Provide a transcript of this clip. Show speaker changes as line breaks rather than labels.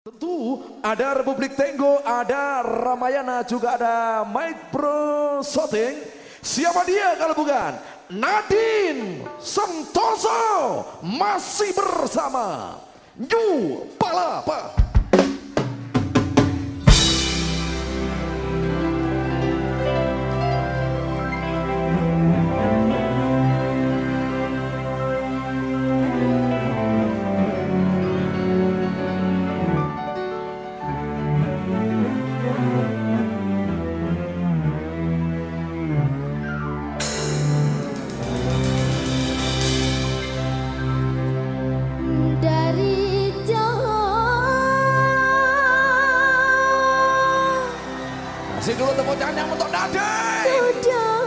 Tentu ada Republik Tenggo, ada Ramayana, juga ada Mike Pro. Siapa dia kalau bukan Nadine Santoso masih bersama New Palapa. Kasih dulu tepuk tangan yang untuk Nadine.
ku